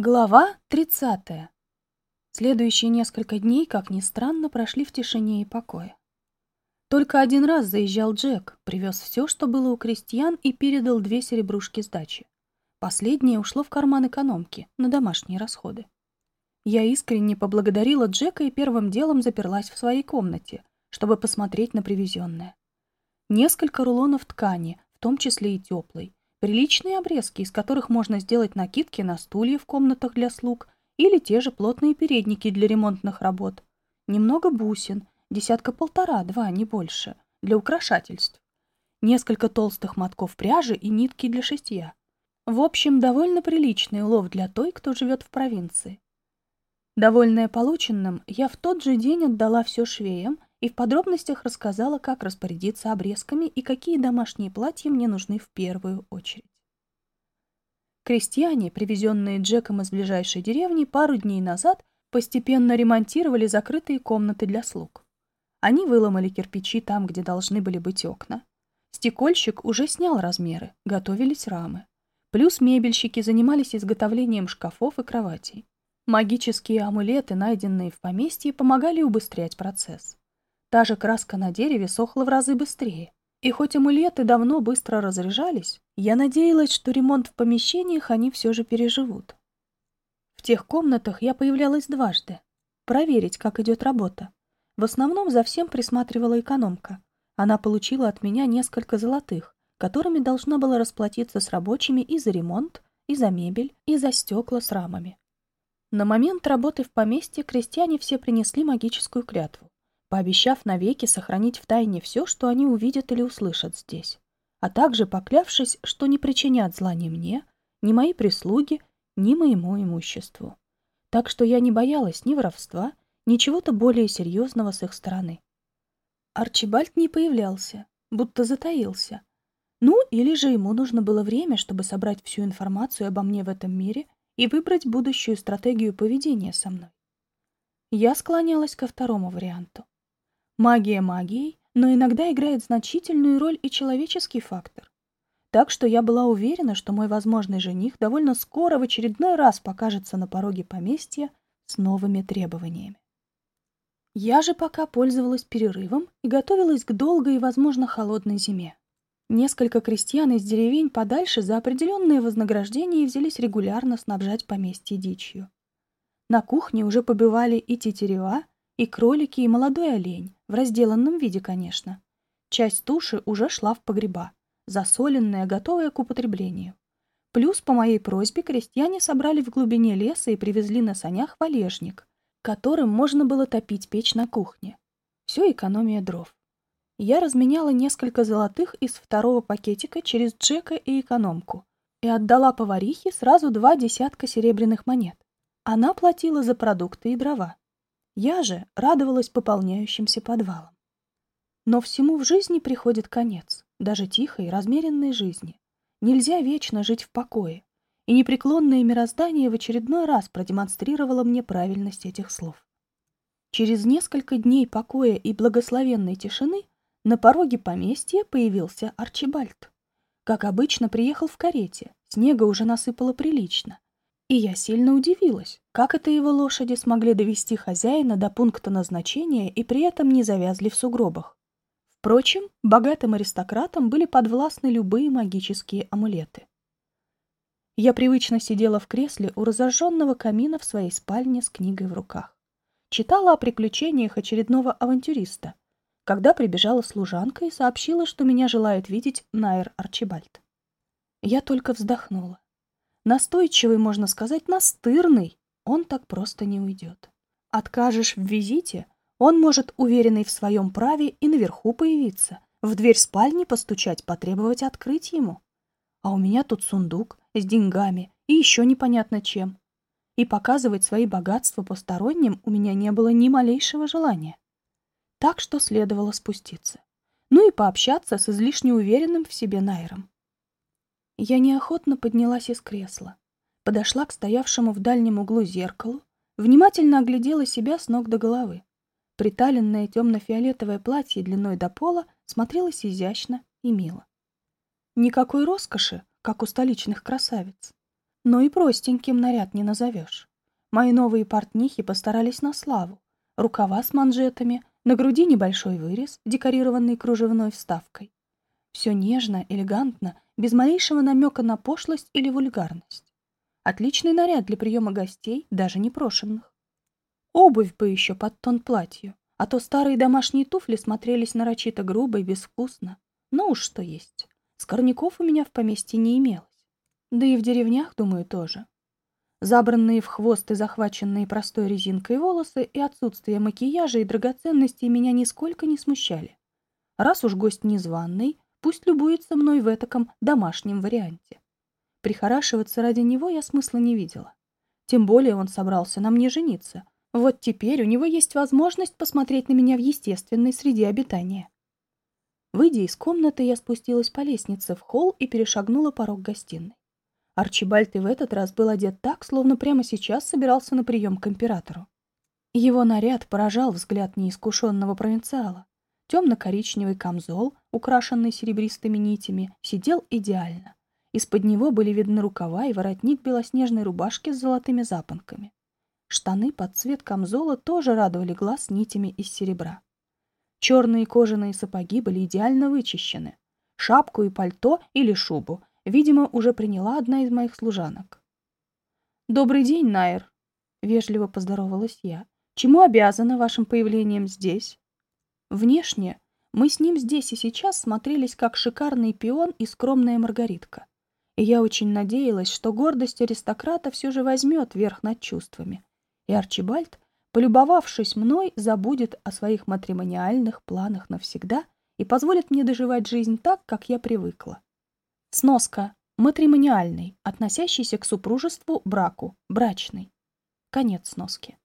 Глава 30. Следующие несколько дней, как ни странно, прошли в тишине и покое. Только один раз заезжал Джек, привез все, что было у крестьян, и передал две серебрушки сдачи. Последнее ушло в карман экономки, на домашние расходы. Я искренне поблагодарила Джека и первым делом заперлась в своей комнате, чтобы посмотреть на привезенное. Несколько рулонов ткани, в том числе и теплой, Приличные обрезки, из которых можно сделать накидки на стулья в комнатах для слуг или те же плотные передники для ремонтных работ. Немного бусин, десятка-полтора, два, не больше, для украшательств. Несколько толстых мотков пряжи и нитки для шитья. В общем, довольно приличный улов для той, кто живет в провинции. Довольная полученным, я в тот же день отдала все швеям и в подробностях рассказала, как распорядиться обрезками и какие домашние платья мне нужны в первую очередь. Крестьяне, привезенные Джеком из ближайшей деревни пару дней назад, постепенно ремонтировали закрытые комнаты для слуг. Они выломали кирпичи там, где должны были быть окна. Стекольщик уже снял размеры, готовились рамы. Плюс мебельщики занимались изготовлением шкафов и кроватей. Магические амулеты, найденные в поместье, помогали убыстрять процесс. Та же краска на дереве сохла в разы быстрее. И хоть амулеты давно быстро разряжались, я надеялась, что ремонт в помещениях они все же переживут. В тех комнатах я появлялась дважды. Проверить, как идет работа. В основном за всем присматривала экономка. Она получила от меня несколько золотых, которыми должна была расплатиться с рабочими и за ремонт, и за мебель, и за стекла с рамами. На момент работы в поместье крестьяне все принесли магическую клятву пообещав навеки сохранить в тайне все, что они увидят или услышат здесь, а также поклявшись, что не причинят зла ни мне, ни моей прислуге, ни моему имуществу. Так что я не боялась ни воровства, ни чего-то более серьезного с их стороны. Арчибальд не появлялся, будто затаился. Ну, или же ему нужно было время, чтобы собрать всю информацию обо мне в этом мире и выбрать будущую стратегию поведения со мной. Я склонялась ко второму варианту. Магия магией, но иногда играет значительную роль и человеческий фактор. Так что я была уверена, что мой возможный жених довольно скоро в очередной раз покажется на пороге поместья с новыми требованиями. Я же пока пользовалась перерывом и готовилась к долгой и, возможно, холодной зиме. Несколько крестьян из деревень подальше за определенные вознаграждения взялись регулярно снабжать поместье дичью. На кухне уже побывали и тетерева, и кролики, и молодой олень, в разделанном виде, конечно. Часть туши уже шла в погреба, засоленная, готовая к употреблению. Плюс по моей просьбе крестьяне собрали в глубине леса и привезли на санях валежник, которым можно было топить печь на кухне. Все экономия дров. Я разменяла несколько золотых из второго пакетика через Джека и экономку и отдала поварихе сразу два десятка серебряных монет. Она платила за продукты и дрова. Я же радовалась пополняющимся подвалам. Но всему в жизни приходит конец, даже тихой, размеренной жизни. Нельзя вечно жить в покое, и непреклонное мироздание в очередной раз продемонстрировало мне правильность этих слов. Через несколько дней покоя и благословенной тишины на пороге поместья появился Арчибальд. Как обычно, приехал в карете, снега уже насыпало прилично, и я сильно удивилась, как это его лошади смогли довести хозяина до пункта назначения и при этом не завязли в сугробах. Впрочем, богатым аристократам были подвластны любые магические амулеты. Я привычно сидела в кресле у разожженного камина в своей спальне с книгой в руках. Читала о приключениях очередного авантюриста, когда прибежала служанка и сообщила, что меня желает видеть Найр Арчибальд. Я только вздохнула. Настойчивый, можно сказать, настырный, он так просто не уйдет. Откажешь в визите, он может, уверенный в своем праве, и наверху появиться, в дверь спальни постучать, потребовать открыть ему. А у меня тут сундук с деньгами и еще непонятно чем. И показывать свои богатства посторонним у меня не было ни малейшего желания. Так что следовало спуститься. Ну и пообщаться с излишне уверенным в себе Найром. Я неохотно поднялась из кресла, подошла к стоявшему в дальнем углу зеркалу, внимательно оглядела себя с ног до головы. Приталенное темно-фиолетовое платье длиной до пола смотрелось изящно и мило. Никакой роскоши, как у столичных красавиц. но и простеньким наряд не назовешь. Мои новые портнихи постарались на славу. Рукава с манжетами, на груди небольшой вырез, декорированный кружевной вставкой. Все нежно, элегантно, без малейшего намека на пошлость или вульгарность. Отличный наряд для приема гостей, даже непрошенных. Обувь бы еще под тон платью, а то старые домашние туфли смотрелись нарочито грубо и безвкусно. Но уж что есть. Скорняков у меня в поместье не имелось. Да и в деревнях, думаю, тоже. Забранные в хвост и захваченные простой резинкой волосы и отсутствие макияжа и драгоценностей меня нисколько не смущали. Раз уж гость незваный, пусть любуется мной в этаком домашнем варианте. Прихорашиваться ради него я смысла не видела. Тем более он собрался на мне жениться. Вот теперь у него есть возможность посмотреть на меня в естественной среде обитания. Выйдя из комнаты, я спустилась по лестнице в холл и перешагнула порог гостиной. Арчибальд и в этот раз был одет так, словно прямо сейчас собирался на прием к императору. Его наряд поражал взгляд неискушенного провинциала. Темно-коричневый камзол, украшенный серебристыми нитями, сидел идеально. Из-под него были видны рукава и воротник белоснежной рубашки с золотыми запонками. Штаны под цвет камзола тоже радовали глаз нитями из серебра. Черные кожаные сапоги были идеально вычищены. Шапку и пальто или шубу Видимо, уже приняла одна из моих служанок. «Добрый день, Найр!» — вежливо поздоровалась я. «Чему обязана вашим появлением здесь?» Внешне мы с ним здесь и сейчас смотрелись как шикарный пион и скромная маргаритка. И я очень надеялась, что гордость аристократа все же возьмет верх над чувствами. И Арчибальд, полюбовавшись мной, забудет о своих матримониальных планах навсегда и позволит мне доживать жизнь так, как я привыкла. Сноска. Матримониальный, относящийся к супружеству, браку, брачный. Конец сноски.